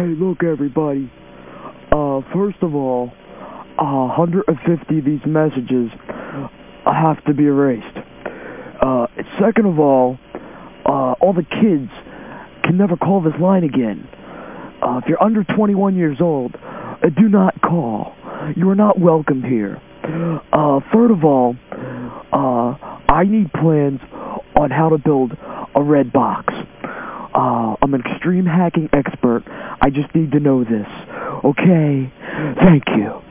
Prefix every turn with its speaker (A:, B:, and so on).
A: Hey, look, everybody. Uh, first of all, uh, 150 of these messages have to be erased. Uh, second of all, uh, all the kids can never call this line again. Uh, if you're under 21 years old, uh, do not call. You are not welcome here. Uh, third of all, uh, I need plans on how to build a red box. Uh, I'm an extreme hacking expert. I just need to know this. Okay? Thank you.